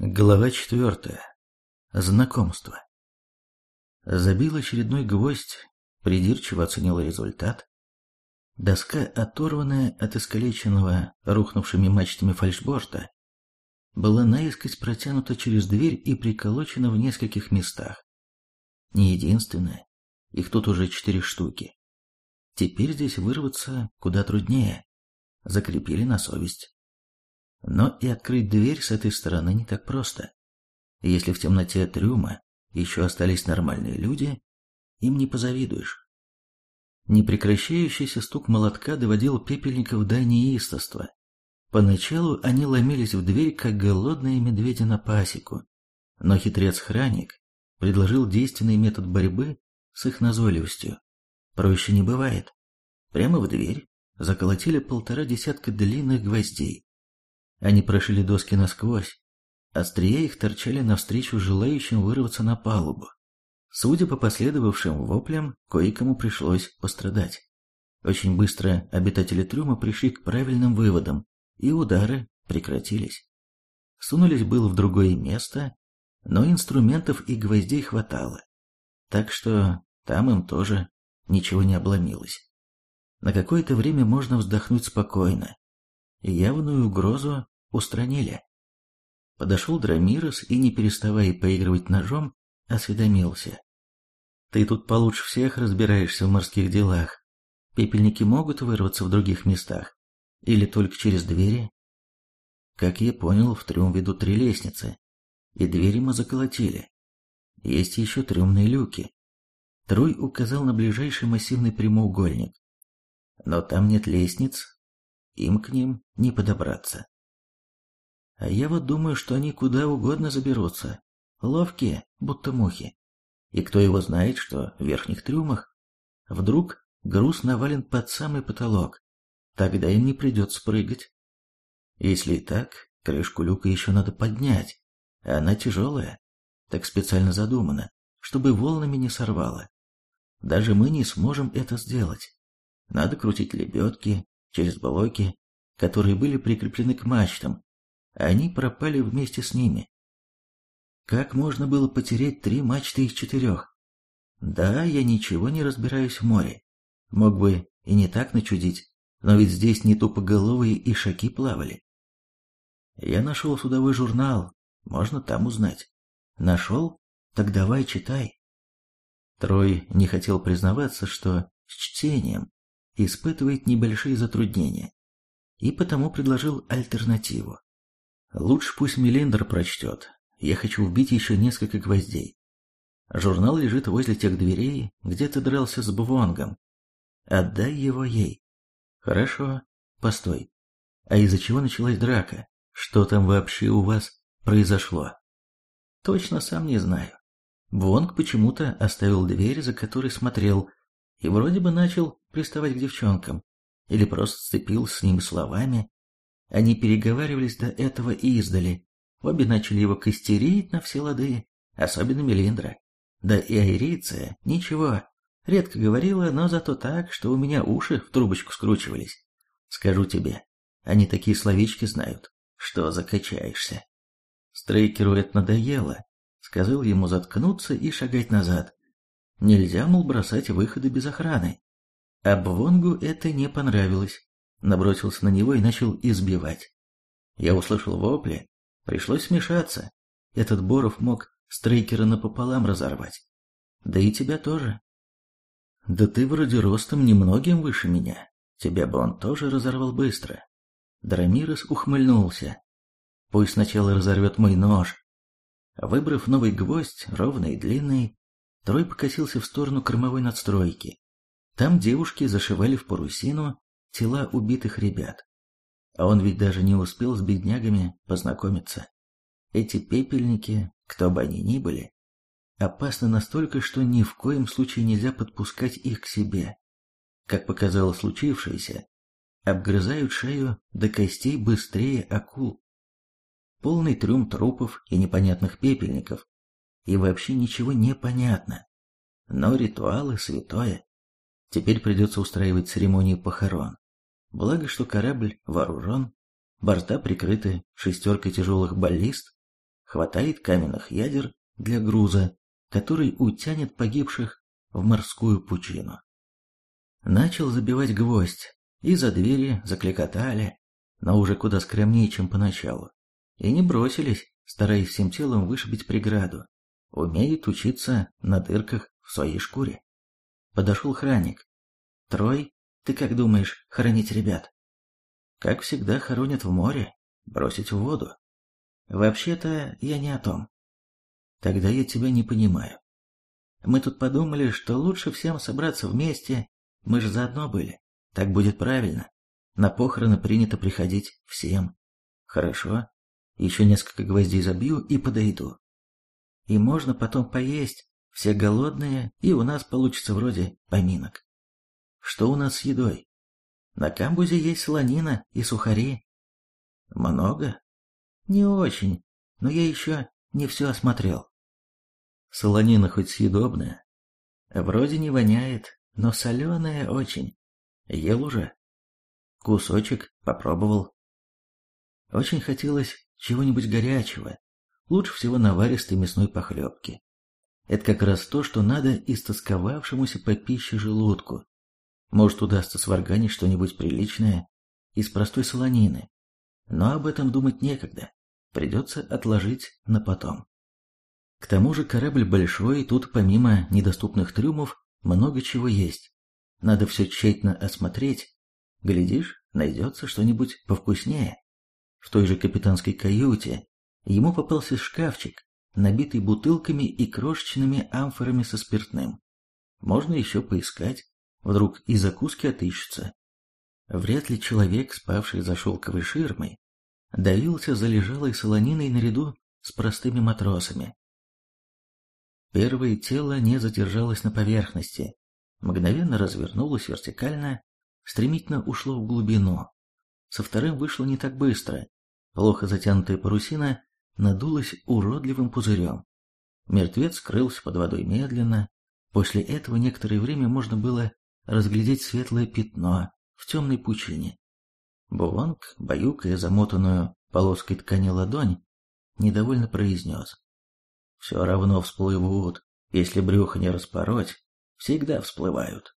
Глава четвертая. Знакомство. Забил очередной гвоздь, придирчиво оценил результат. Доска, оторванная от искалеченного рухнувшими мачтами фальшборта, была наискось протянута через дверь и приколочена в нескольких местах. Не единственная, их тут уже четыре штуки. Теперь здесь вырваться куда труднее. Закрепили на совесть. Но и открыть дверь с этой стороны не так просто. Если в темноте трюма еще остались нормальные люди, им не позавидуешь. Непрекращающийся стук молотка доводил пепельников до неистовства. Поначалу они ломились в дверь, как голодные медведи на пасеку. Но хитрец-храник предложил действенный метод борьбы с их назойливостью. Проще не бывает. Прямо в дверь заколотили полтора десятка длинных гвоздей. Они прошили доски насквозь. Острия их торчали навстречу желающим вырваться на палубу. Судя по последовавшим воплям, кое-кому пришлось пострадать. Очень быстро обитатели трюма пришли к правильным выводам, и удары прекратились. Сунулись было в другое место, но инструментов и гвоздей хватало, так что там им тоже ничего не обломилось. На какое-то время можно вздохнуть спокойно, явную угрозу устранили. Подошел Драмирос и, не переставая поигрывать ножом, осведомился. «Ты тут получше всех разбираешься в морских делах. Пепельники могут вырваться в других местах? Или только через двери?» Как я понял, в трюм ведут три лестницы, и двери мы заколотили. Есть еще трюмные люки. Трой указал на ближайший массивный прямоугольник. Но там нет лестниц, им к ним не подобраться. А я вот думаю, что они куда угодно заберутся. Ловкие, будто мухи. И кто его знает, что в верхних трюмах вдруг груз навален под самый потолок. Тогда им не придется прыгать. Если и так, крышку люка еще надо поднять. А она тяжелая. Так специально задумана, чтобы волнами не сорвало. Даже мы не сможем это сделать. Надо крутить лебедки, через блоки, которые были прикреплены к мачтам, они пропали вместе с ними. Как можно было потерять три мачты из четырех? Да, я ничего не разбираюсь в море. Мог бы и не так начудить, но ведь здесь не тупоголовые ишаки плавали. Я нашел судовой журнал, можно там узнать. Нашел? Так давай читай. Трой не хотел признаваться, что с чтением испытывает небольшие затруднения, и потому предложил альтернативу. Лучше пусть Мелиндер прочтет, я хочу вбить еще несколько гвоздей. Журнал лежит возле тех дверей, где ты дрался с Бувонгом. Отдай его ей. Хорошо, постой. А из-за чего началась драка? Что там вообще у вас произошло? Точно сам не знаю. Бвонг почему-то оставил дверь, за которой смотрел, и вроде бы начал приставать к девчонкам, или просто сцепился с ними словами. Они переговаривались до этого и издали. Обе начали его костерить на все лады, особенно Мелиндра. Да и Айриция, ничего, редко говорила, но зато так, что у меня уши в трубочку скручивались. Скажу тебе, они такие словечки знают, что закачаешься. Стрейкеру это надоело, сказал ему заткнуться и шагать назад. Нельзя, мол, бросать выходы без охраны. А Бвонгу это не понравилось. Набросился на него и начал избивать. Я услышал вопли, пришлось смешаться. Этот Боров мог Стрейкера напополам разорвать. Да и тебя тоже. Да ты вроде ростом немногим выше меня. Тебя бы он тоже разорвал быстро. Драмирос ухмыльнулся. Пусть сначала разорвет мой нож. Выбрав новый гвоздь, ровный и длинный, Трой покосился в сторону кормовой надстройки. Там девушки зашивали в парусину тела убитых ребят. А он ведь даже не успел с беднягами познакомиться. Эти пепельники, кто бы они ни были, опасны настолько, что ни в коем случае нельзя подпускать их к себе. Как показало случившееся, обгрызают шею до костей быстрее акул. Полный трюм трупов и непонятных пепельников, и вообще ничего не понятно. Но ритуалы святое. Теперь придется устраивать церемонии похорон. Благо, что корабль вооружен, борта прикрыты шестеркой тяжелых баллист, хватает каменных ядер для груза, который утянет погибших в морскую пучину. Начал забивать гвоздь, и за двери закликотали, но уже куда скромнее, чем поначалу. И не бросились, стараясь всем телом вышибить преграду. Умеет учиться на дырках в своей шкуре. Подошел храник. «Трой, ты как думаешь хоронить ребят?» «Как всегда хоронят в море, бросить в воду». «Вообще-то я не о том». «Тогда я тебя не понимаю. Мы тут подумали, что лучше всем собраться вместе, мы же заодно были. Так будет правильно. На похороны принято приходить всем. Хорошо. Еще несколько гвоздей забью и подойду. И можно потом поесть, все голодные, и у нас получится вроде поминок. Что у нас с едой? На камбузе есть солонина и сухари. Много? Не очень, но я еще не все осмотрел. Солонина хоть съедобная? Вроде не воняет, но соленая очень. Ел уже. Кусочек попробовал. Очень хотелось чего-нибудь горячего, лучше всего наваристой мясной похлебки. Это как раз то, что надо истосковавшемуся по пище желудку. Может, удастся сварганить что-нибудь приличное из простой солонины. Но об этом думать некогда. Придется отложить на потом. К тому же корабль большой, тут помимо недоступных трюмов много чего есть. Надо все тщательно осмотреть. Глядишь, найдется что-нибудь повкуснее. В той же капитанской каюте ему попался шкафчик, набитый бутылками и крошечными амфорами со спиртным. Можно еще поискать, вдруг и закуски отыщутся. Вряд ли человек, спавший за шелковой ширмой, давился залежалой солониной наряду с простыми матросами. Первое тело не задержалось на поверхности, мгновенно развернулось вертикально, стремительно ушло в глубину. Со вторым вышло не так быстро. Плохо затянутая парусина надулась уродливым пузырем. Мертвец скрылся под водой медленно. После этого некоторое время можно было разглядеть светлое пятно в темной пучине. Буванг, баюкая замотанную полоской ткани ладонь, недовольно произнес. Все равно всплывут. Если брюхо не распороть, всегда всплывают.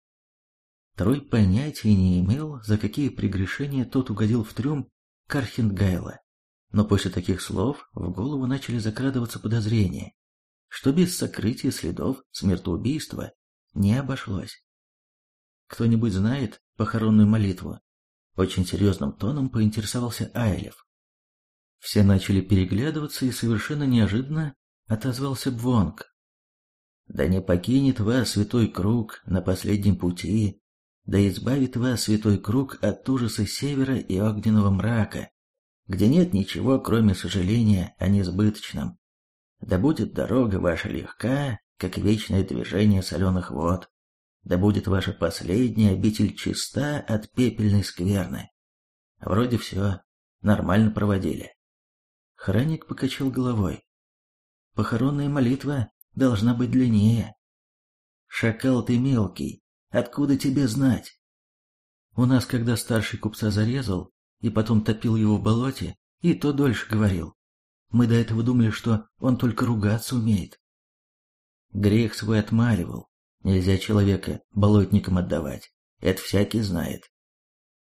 Трой понятия не имел, за какие прегрешения тот угодил в трюм Кархенгайла. Но после таких слов в голову начали закрадываться подозрения, что без сокрытия следов смертоубийства не обошлось. «Кто-нибудь знает похоронную молитву?» Очень серьезным тоном поинтересовался Айлев. Все начали переглядываться и совершенно неожиданно отозвался Бвонг. Да не покинет вас святой круг на последнем пути, да избавит вас святой круг от ужаса севера и огненного мрака, где нет ничего, кроме сожаления о несбыточном. Да будет дорога ваша легка, как вечное движение соленых вод, да будет ваша последняя обитель чиста от пепельной скверны. Вроде все, нормально проводили. Храник покачал головой. Похоронная молитва должна быть длиннее. Шакал ты мелкий, откуда тебе знать? У нас, когда старший купца зарезал и потом топил его в болоте, и то дольше говорил. Мы до этого думали, что он только ругаться умеет. Грех свой отмаливал. Нельзя человека болотникам отдавать. Это всякий знает.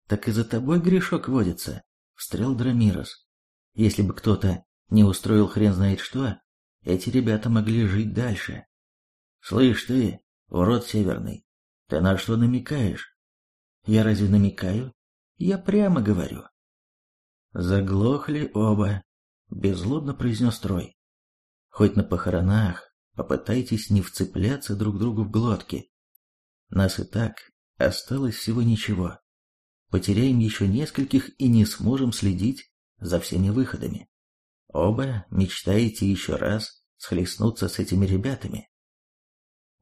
Так и за тобой грешок водится, встрял Драмирос. Если бы кто-то не устроил хрен знает что, эти ребята могли жить дальше. Слышь ты, урод северный, ты на что намекаешь? Я разве намекаю? Я прямо говорю. Заглохли оба, беззлобно произнес Трой. Хоть на похоронах попытайтесь не вцепляться друг другу в глотки. Нас и так осталось всего ничего. Потеряем еще нескольких и не сможем следить за всеми выходами. Оба мечтаете еще раз схлестнуться с этими ребятами?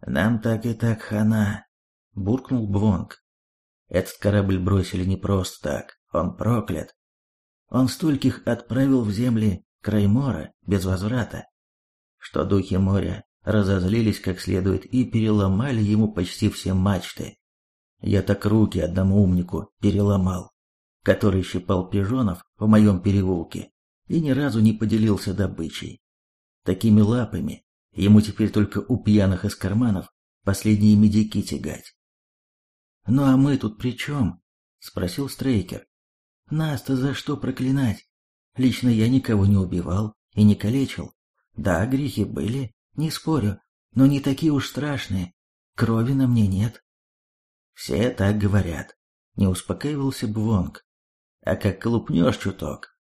Нам так и так хана, буркнул Бвонг. Этот корабль бросили не просто так, он проклят. Он стольких отправил в земли Краймора без возврата, что духи моря разозлились как следует и переломали ему почти все мачты. Я так руки одному умнику переломал, который щипал пижонов в моем переулке и ни разу не поделился добычей. Такими лапами ему теперь только у пьяных из карманов последние медики тягать. «Ну а мы тут при чем?» — спросил Стрейкер. «Нас-то за что проклинать? Лично я никого не убивал и не калечил. Да, грехи были, не спорю, но не такие уж страшные. Крови на мне нет». «Все так говорят», — не успокаивался Бвонг. «А как колупнешь чуток,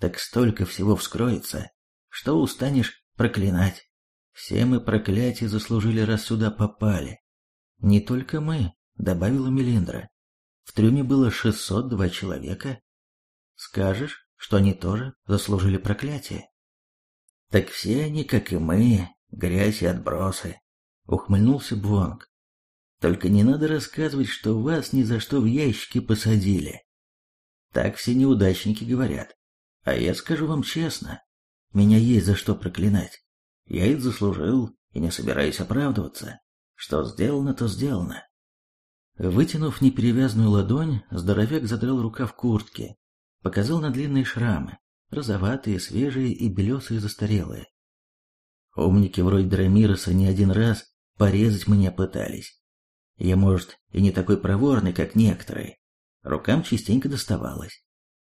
так столько всего вскроется, что устанешь проклинать. Все мы проклятие заслужили, раз сюда попали. Не только мы, добавила Мелиндра. В трюме было 602 человека. Скажешь, что они тоже заслужили проклятие? Так все они, как и мы, грязь и отбросы, ухмыльнулся Бвонг. Только не надо рассказывать, что вас ни за что в ящики посадили. Так все неудачники говорят. А я скажу вам честно, меня есть за что проклинать. Я это заслужил и не собираюсь оправдываться. Что сделано, то сделано. Вытянув неперевязанную ладонь, здоровяк задрал рукав куртки, показал на длинные шрамы, розоватые, свежие и белесые застарелые. Умники вроде Драмироса не один раз порезать меня пытались. Я, может, и не такой проворный, как некоторые. Рукам частенько доставалось.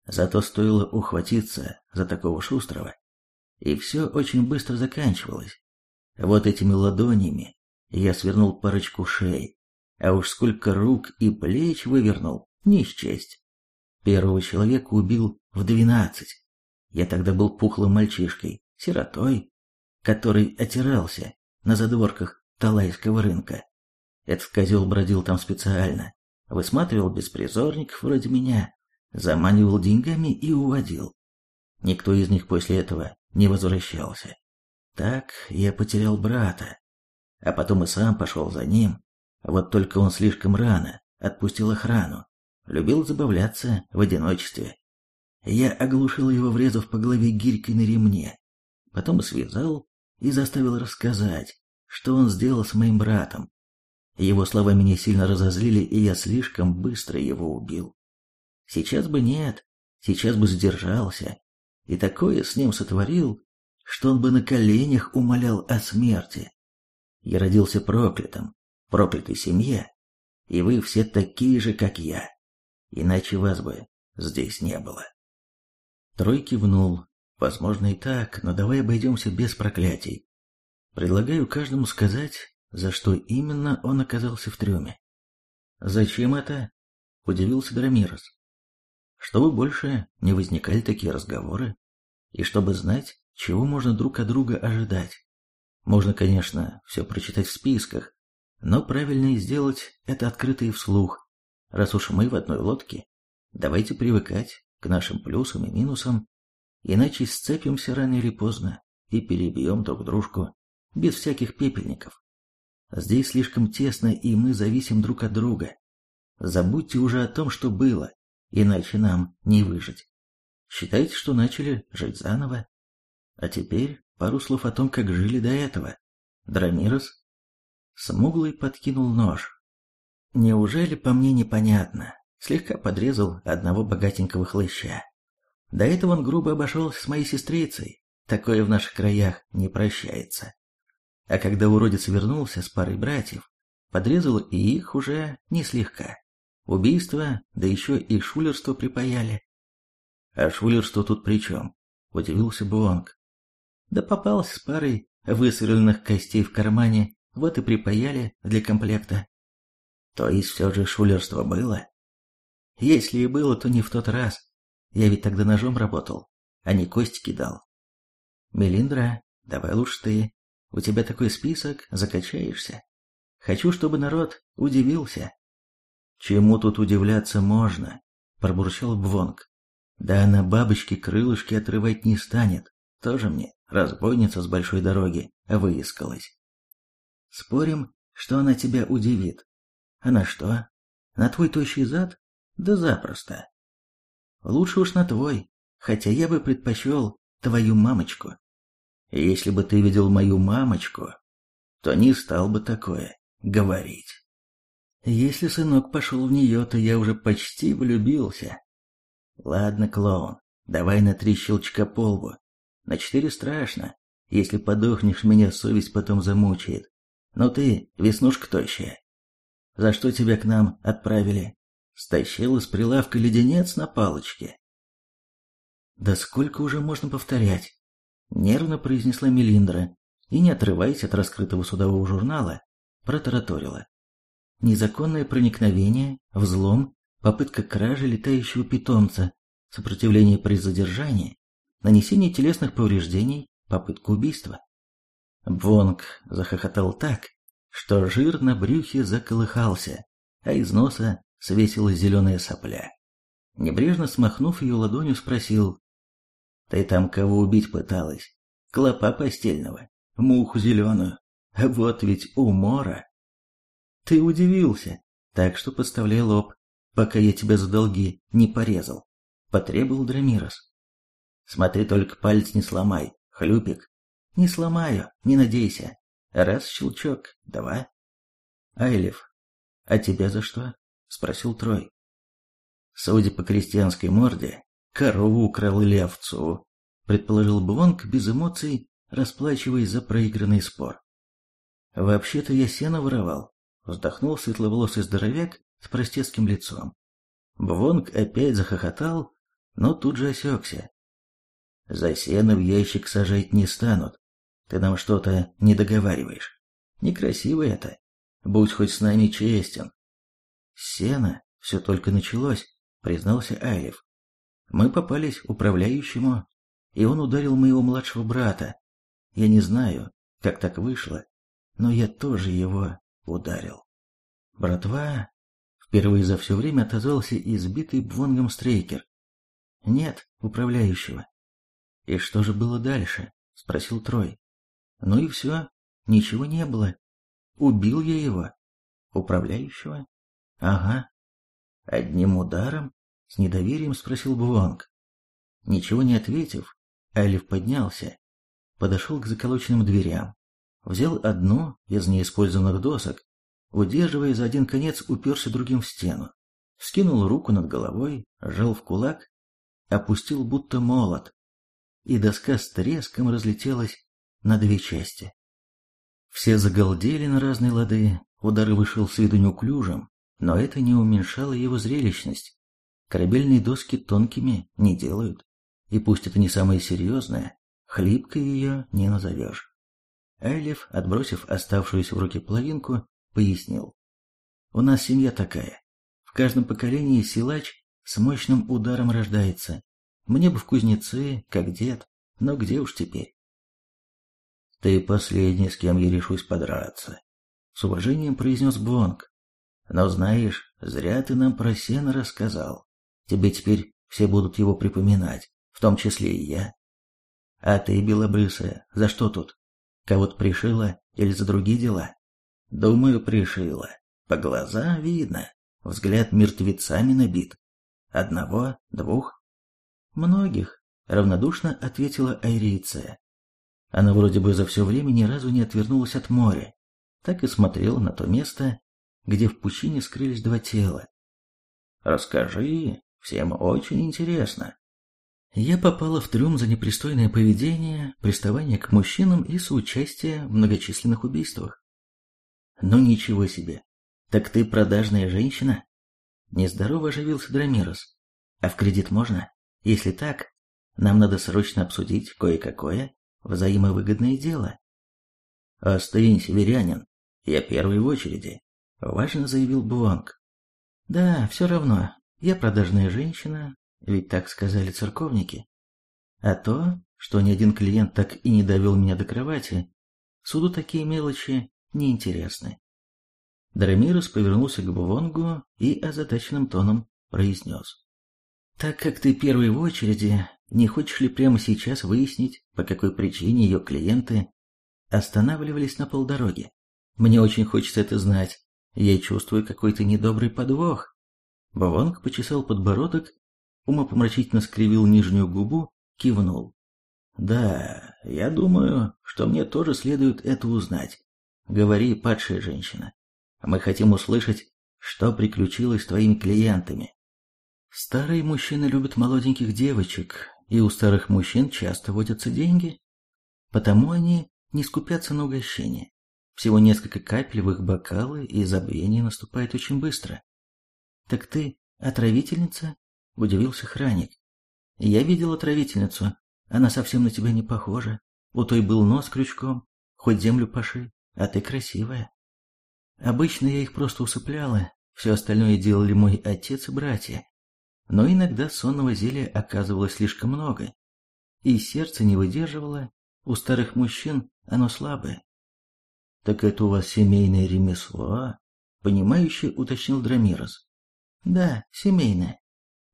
Зато стоило ухватиться за такого шустрого, и все очень быстро заканчивалось. Вот этими ладонями я свернул парочку шеи, а уж сколько рук и плеч вывернул, не счесть. Первого человека убил в двенадцать. Я тогда был пухлым мальчишкой, сиротой, который отирался на задворках Талайского рынка. Этот козел бродил там специально, высматривал беспризорников вроде меня, заманивал деньгами и уводил. Никто из них после этого не возвращался. Так я потерял брата, а потом и сам пошел за ним. Вот только он слишком рано отпустил охрану, любил забавляться в одиночестве. Я оглушил его, врезав по голове гирькой на ремне, потом связал и заставил рассказать, что он сделал с моим братом. Его слова меня сильно разозлили, и я слишком быстро его убил. Сейчас бы нет, сейчас бы сдержался, и такое с ним сотворил, что он бы на коленях умолял о смерти. Я родился проклятым, проклятой семье, и вы все такие же, как я, иначе вас бы здесь не было. Трой кивнул. Возможно и так, но давай обойдемся без проклятий. Предлагаю каждому сказать, за что именно он оказался в трюме. Зачем это? Удивился Драмирос чтобы больше не возникали такие разговоры, и чтобы знать, чего можно друг от друга ожидать. Можно, конечно, все прочитать в списках, но правильно и сделать это открыто и вслух. Раз уж мы в одной лодке, давайте привыкать к нашим плюсам и минусам, иначе сцепимся рано или поздно и перебьем друг дружку без всяких пепельников. Здесь слишком тесно, и мы зависим друг от друга. Забудьте уже о том, что было, иначе нам не выжить. Считайте, что начали жить заново. А теперь пару слов о том, как жили до этого. Драмирос смуглый подкинул нож. Неужели по мне непонятно? Слегка подрезал одного богатенького хлыща. До этого он грубо обошелся с моей сестрицей. Такое в наших краях не прощается. А когда уродец вернулся с парой братьев, подрезал и их уже не слегка. Убийство, да еще и шулерство припаяли. А шулерство тут при чем? Удивился Буонг. Да попался с парой высверленных костей в кармане, вот и припаяли для комплекта. То есть все же шулерство было? Если и было, то не в тот раз. Я ведь тогда ножом работал, а не кости кидал. Мелиндра, давай лучше ты. У тебя такой список, закачаешься. Хочу, чтобы народ удивился. Чему тут удивляться можно? Пробурчал Бвонг. Да она бабочке крылышки отрывать не станет. Тоже мне разбойница с большой дороги выискалась. Спорим, что она тебя удивит. А на что? На твой тощий зад? Да запросто. Лучше уж на твой, хотя я бы предпочел твою мамочку. Если бы ты видел мою мамочку, то не стал бы такое говорить. Если сынок пошел в нее, то я уже почти влюбился. Ладно, клоун, давай на три щелчка по лбу. На четыре страшно. Если подохнешь, меня совесть потом замучает. Но ты, веснушка тощая. За что тебя к нам отправили? Стащил из прилавка леденец на палочке. Да сколько уже можно повторять? Нервно произнесла Мелиндра и, не отрываясь от раскрытого судового журнала, протараторила. Незаконное проникновение, взлом, попытка кражи летающего питомца, сопротивление при задержании, нанесение телесных повреждений, попытка убийства. Бвонг захохотал так, что жир на брюхе заколыхался, а из носа свесилась зеленая сопля. Небрежно смахнув ее ладонью, спросил, «Ты там кого убить пыталась? Клопа постельного, муху зеленую, вот ведь умора». «Ты удивился, так что подставляй лоб, пока я тебя за долги не порезал», — потребовал Драмирос. «Смотри, только палец не сломай, хлюпик». «Не сломаю, не надейся. Раз щелчок, два». «Айлев, а тебя за что?» — спросил Трой. Судя по крестьянской морде, корову украл или овцу, предположил Бвонг без эмоций, расплачиваясь за проигранный спор. «Вообще-то я сено воровал», — вздохнул светловолосый здоровяк с простецким лицом. Бвонг опять захохотал, но тут же осекся. «За сено в ящик сажать не станут. Ты нам что-то не договариваешь. Некрасиво это. Будь хоть с нами честен». «Сено все только началось», — признался Айлев. «Мы попались управляющему, и он ударил моего младшего брата. Я не знаю, как так вышло, но я тоже его ударил. Братва впервые за все время отозвался избитый Бвонгом Стрейкер. Нет управляющего. И что же было дальше? Спросил Трой. Ну и все, ничего не было. Убил я его. Управляющего? Ага. Одним ударом? С недоверием спросил Бвонг. Ничего не ответив, Алиф поднялся, подошел к заколоченным дверям, взял одну из неиспользованных досок, удерживая за один конец, уперся другим в стену, скинул руку над головой, сжал в кулак, опустил будто молот, и доска с треском разлетелась на две части. Все загалдели на разные лады, удар вышел с виду неуклюжим, но это не уменьшало его зрелищность. Корабельные доски тонкими не делают, и пусть это не самое серьезное, хлипкой ее не назовешь. Айлев, отбросив оставшуюся в руке половинку, пояснил. «У нас семья такая. В каждом поколении силач с мощным ударом рождается. Мне бы в кузнецы, как дед, но где уж теперь?» «Ты последний, с кем я решусь подраться», — с уважением произнес Бонг. «Но знаешь, зря ты нам про сено рассказал. Тебе теперь все будут его припоминать, в том числе и я. А ты, белобрысая, за что тут? Кого-то пришила или за другие дела? Думаю, пришила. По глазам видно. Взгляд мертвецами набит. Одного, двух? Многих, равнодушно ответила Айриция. Она вроде бы за все время ни разу не отвернулась от моря, так и смотрела на то место, где в пучине скрылись два тела. «Расскажи, всем очень интересно». Я попала в трюм за непристойное поведение, приставание к мужчинам и соучастие в многочисленных убийствах. Ну ничего себе. Так ты продажная женщина? Нездорово оживился Драмирос. А в кредит можно? Если так, нам надо срочно обсудить кое-какое взаимовыгодное дело. Остынь, северянин, я первый в очереди, важно заявил Буанг. Да, все равно, я продажная женщина, ведь так сказали церковники. А то, что ни один клиент так и не довел меня до кровати, суду такие мелочи неинтересны. Драмирос повернулся к Бувонгу и озадаченным тоном произнес. «Так как ты первый в очереди, не хочешь ли прямо сейчас выяснить, по какой причине ее клиенты останавливались на полдороге? Мне очень хочется это знать. Я чувствую какой-то недобрый подвох». Бувонг почесал подбородок, умопомрачительно скривил нижнюю губу, кивнул. «Да, я думаю, что мне тоже следует это узнать. Говори, падшая женщина. Мы хотим услышать, что приключилось с твоими клиентами». Старые мужчины любят молоденьких девочек, и у старых мужчин часто водятся деньги. Потому они не скупятся на угощение. Всего несколько капель в их бокалы, и забвение наступает очень быстро. «Так ты отравительница?» – удивился Храник. «Я видел отравительницу. Она совсем на тебя не похожа. У той был нос крючком, хоть землю паши, а ты красивая. Обычно я их просто усыпляла, все остальное делали мой отец и братья. Но иногда сонного зелья оказывалось слишком много, и сердце не выдерживало, у старых мужчин оно слабое. «Так это у вас семейное ремесло?» — понимающе уточнил Драмирос. «Да, семейное.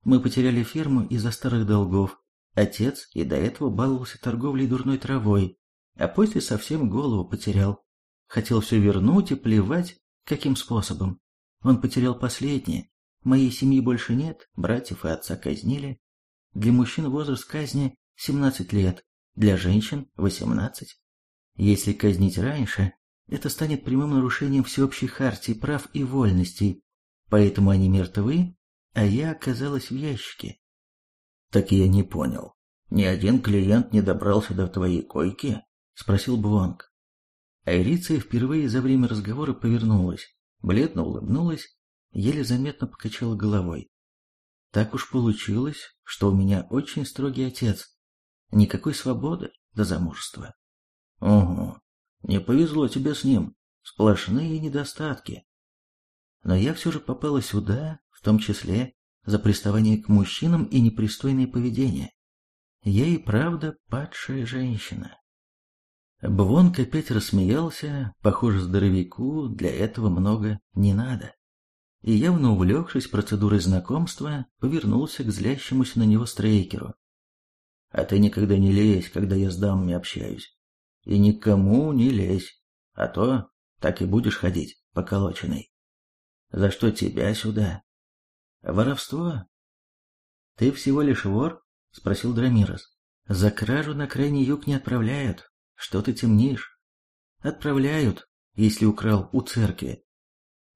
Мы потеряли ферму из-за старых долгов. Отец и до этого баловался торговлей дурной травой, а после совсем голову потерял. Хотел все вернуть и плевать, каким способом. Он потерял последнее. Моей семьи больше нет, братьев и отца казнили. Для мужчин возраст казни 17 лет, для женщин 18. Если казнить раньше, это станет прямым нарушением всеобщей хартии прав и вольностей, поэтому они мертвы, а я оказалась в ящике. Так я не понял. Ни один клиент не добрался до твоей койки? Спросил Бвонг. Айриция впервые за время разговора повернулась, бледно улыбнулась, еле заметно покачала головой. Так уж получилось, что у меня очень строгий отец. Никакой свободы до замужества. Угу, не повезло тебе с ним. Сплошные недостатки. Но я все же попала сюда, в том числе за приставание к мужчинам и непристойное поведение. Я и правда падшая женщина. Бвонк опять рассмеялся, похоже, здоровяку для этого много не надо. И явно увлекшись процедурой знакомства, повернулся к злящемуся на него стрейкеру. «А ты никогда не лезь, когда я с дамами общаюсь. И никому не лезь, а то так и будешь ходить, поколоченный. За что тебя сюда? Воровство? Ты всего лишь вор? Спросил Драмирос. За кражу на крайний юг не отправляют. Что ты темнишь? Отправляют, если украл у церкви.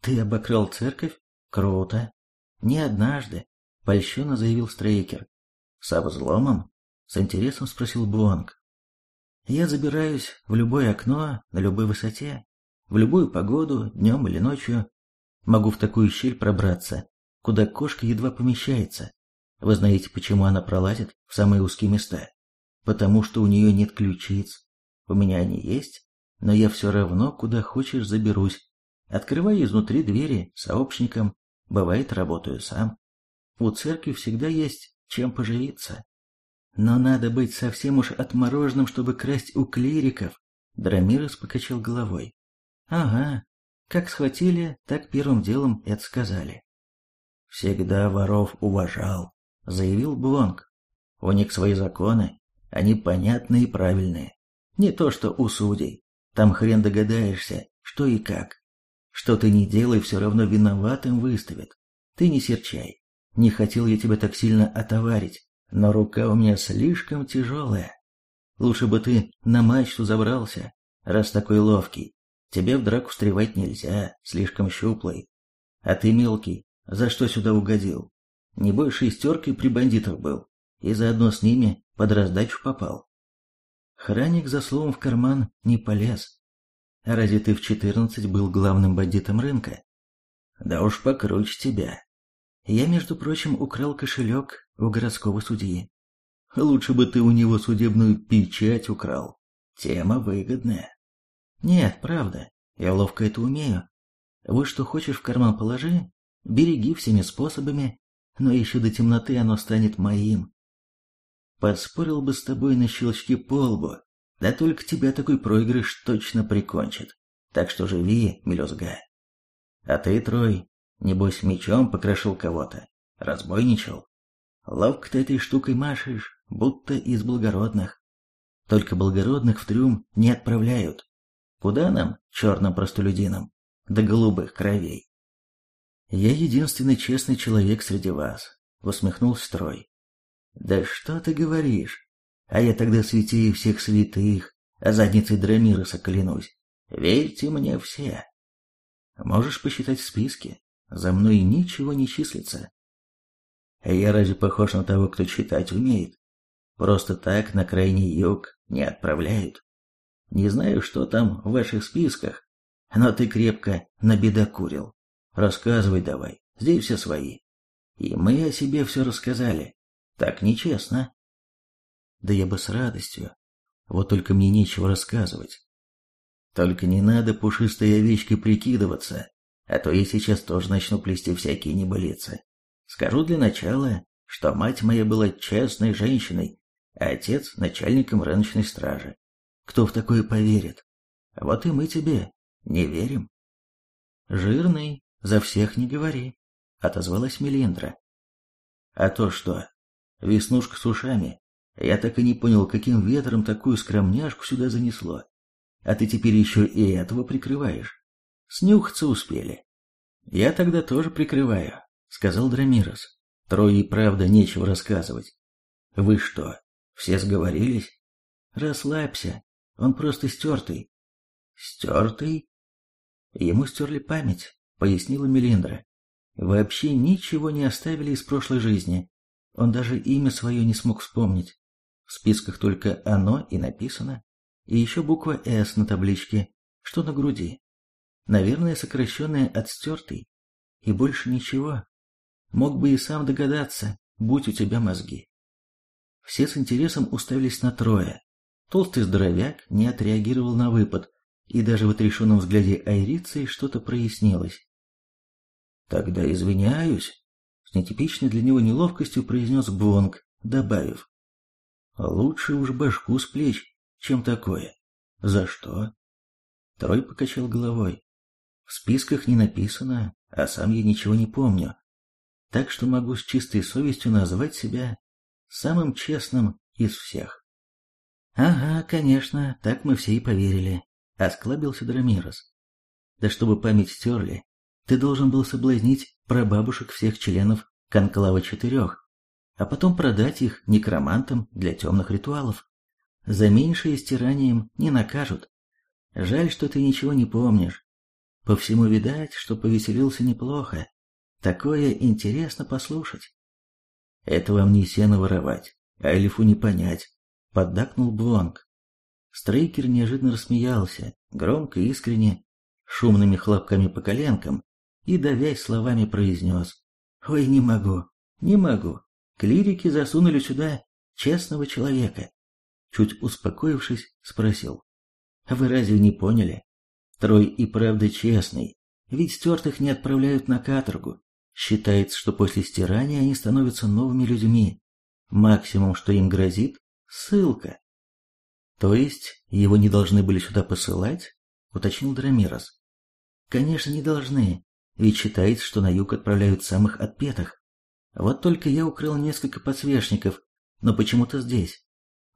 Ты обокрал церковь? Круто. Не однажды, польщенно заявил Стрейкер. Со взломом? С интересом спросил Буонг. Я забираюсь в любое окно на любой высоте, в любую погоду, днем или ночью. Могу в такую щель пробраться, куда кошка едва помещается. Вы знаете, почему она пролазит в самые узкие места? Потому что у нее нет ключиц. У меня они есть, но я все равно куда хочешь заберусь. Открываю изнутри двери сообщникам, бывает работаю сам. У церкви всегда есть чем поживиться. Но надо быть совсем уж отмороженным, чтобы красть у клириков. Драмирос покачал головой. Ага, как схватили, так первым делом это сказали. Всегда воров уважал, заявил Блонг. У них свои законы, они понятные и правильные. Не то что у судей. Там хрен догадаешься, что и как. Что ты не делай, все равно виноватым выставят. Ты не серчай. Не хотел я тебя так сильно отоварить но рука у меня слишком тяжелая. Лучше бы ты на мачту забрался, раз такой ловкий. Тебе в драку встревать нельзя, слишком щуплый. А ты мелкий, за что сюда угодил? Не больше шестеркой при бандитах был, и заодно с ними под раздачу попал. Храник за словом в карман не полез. Разве ты в четырнадцать был главным бандитом рынка? Да уж покруче тебя. Я, между прочим, украл кошелек у городского судьи. Лучше бы ты у него судебную печать украл. Тема выгодная. Нет, правда, я ловко это умею. Вот что хочешь в карман положи, береги всеми способами, но еще до темноты оно станет моим. Поспорил бы с тобой на щелчки по лбу, да только тебя такой проигрыш точно прикончит. Так что живи, мелюзга. А ты, Трой, Небось, мечом покрошил кого-то. Разбойничал. Ловко ты этой штукой машешь, будто из благородных. Только благородных в трюм не отправляют. Куда нам, черным простолюдинам, до голубых кровей? Я единственный честный человек среди вас, усмехнулся Строй. Да что ты говоришь? А я тогда святее всех святых, а задницей Драмироса клянусь. Верьте мне все. Можешь посчитать в списке, за мной ничего не числится. Я разве похож на того, кто читать умеет? Просто так на крайний юг не отправляют. Не знаю, что там в ваших списках, но ты крепко набедокурил. Рассказывай давай, здесь все свои. И мы о себе все рассказали. Так нечестно. Да я бы с радостью. Вот только мне нечего рассказывать. Только не надо пушистой овечкой прикидываться, а то я сейчас тоже начну плести всякие небылицы. Скажу для начала, что мать моя была честной женщиной, а отец – начальником рыночной стражи. Кто в такое поверит? Вот и мы тебе не верим. Жирный, за всех не говори, отозвалась Мелиндра. А то что? Веснушка с ушами. Я так и не понял, каким ветром такую скромняшку сюда занесло. А ты теперь еще и этого прикрываешь. Снюхаться успели. Я тогда тоже прикрываю, сказал Драмирос. Трое и правда нечего рассказывать. Вы что, все сговорились? Расслабься, он просто стертый. Стертый? Ему стерли память, пояснила Мелиндра. Вообще ничего не оставили из прошлой жизни. Он даже имя свое не смог вспомнить. В списках только оно и написано. И еще буква «С» на табличке, что на груди. Наверное, сокращенная от стертый. И больше ничего. Мог бы и сам догадаться, будь у тебя мозги. Все с интересом уставились на трое. Толстый здоровяк не отреагировал на выпад, и даже в отрешенном взгляде Айрицы что-то прояснилось. «Тогда извиняюсь», — с нетипичной для него неловкостью произнес Бвонг, добавив. «Лучше уж башку с плеч, чем такое. За что?» Трой покачал головой. «В списках не написано, а сам я ничего не помню так что могу с чистой совестью назвать себя самым честным из всех. Ага, конечно, так мы все и поверили, осклабился Драмирос. Да чтобы память стерли, ты должен был соблазнить прабабушек всех членов Конклава Четырех, а потом продать их некромантам для темных ритуалов. За меньшее стиранием не накажут. Жаль, что ты ничего не помнишь. По всему видать, что повеселился неплохо. Такое интересно послушать. Это вам не сено воровать, а эльфу не понять, поддакнул Блонг. Стрейкер неожиданно рассмеялся, громко и искренне, шумными хлопками по коленкам, и, давясь словами, произнес. «Ой, не могу, не могу. Клирики засунули сюда честного человека». Чуть успокоившись, спросил. «Вы разве не поняли? Трой и правда честный, ведь стертых не отправляют на каторгу, Считается, что после стирания они становятся новыми людьми. Максимум, что им грозит – ссылка. То есть, его не должны были сюда посылать? Уточнил Драмирос. Конечно, не должны, ведь считается, что на юг отправляют самых отпетых. Вот только я укрыл несколько подсвечников, но почему-то здесь.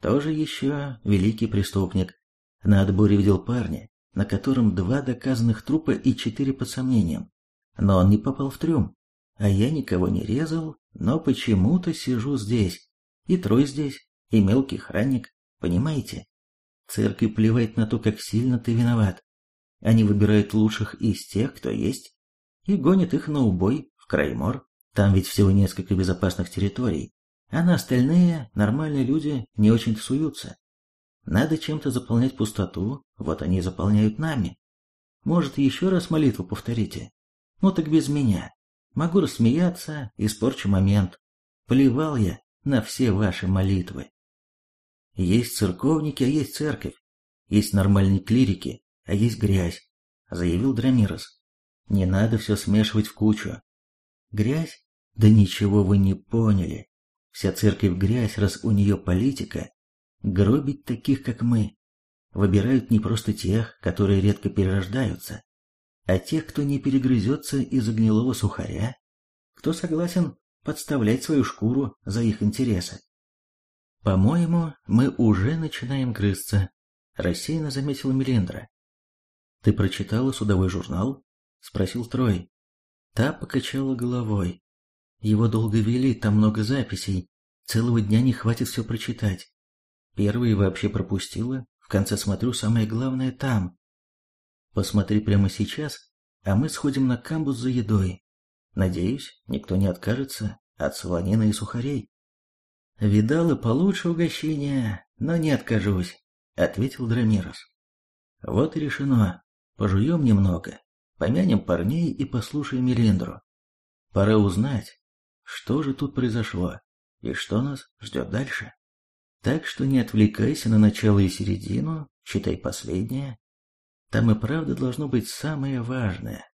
Тоже еще великий преступник. На отборе видел парня, на котором два доказанных трупа и четыре под сомнением. Но он не попал в трюм. А я никого не резал, но почему-то сижу здесь. И трой здесь, и мелкий хранник, понимаете? Церковь плевает на то, как сильно ты виноват. Они выбирают лучших из тех, кто есть, и гонят их на убой в Краймор. Там ведь всего несколько безопасных территорий, а на остальные нормальные люди не очень-то суются. Надо чем-то заполнять пустоту, вот они заполняют нами. Может, еще раз молитву повторите? Ну так без меня. Могу рассмеяться, испорчу момент. Плевал я на все ваши молитвы. Есть церковники, а есть церковь. Есть нормальные клирики, а есть грязь, заявил Драмирос. Не надо все смешивать в кучу. Грязь? Да ничего вы не поняли. Вся церковь грязь, раз у нее политика. Гробить таких, как мы. Выбирают не просто тех, которые редко перерождаются, а тех, кто не перегрызется из-за гнилого сухаря, кто согласен подставлять свою шкуру за их интересы. По-моему, мы уже начинаем грызться, рассеянно заметила Мелиндра. Ты прочитала судовой журнал? спросил Трой. Та покачала головой. Его долго вели, там много записей. Целого дня не хватит все прочитать. Первые вообще пропустила. В конце смотрю, самое главное там. Посмотри прямо сейчас, а мы сходим на камбус за едой. Надеюсь, никто не откажется от солонины и сухарей. Видал и получше угощения, но не откажусь, ответил Драмирос. Вот и решено. Пожуем немного, помянем парней и послушаем Мелиндру. Пора узнать, что же тут произошло и что нас ждет дальше. Так что не отвлекайся на начало и середину, читай последнее. Там и правда должно быть самое важное.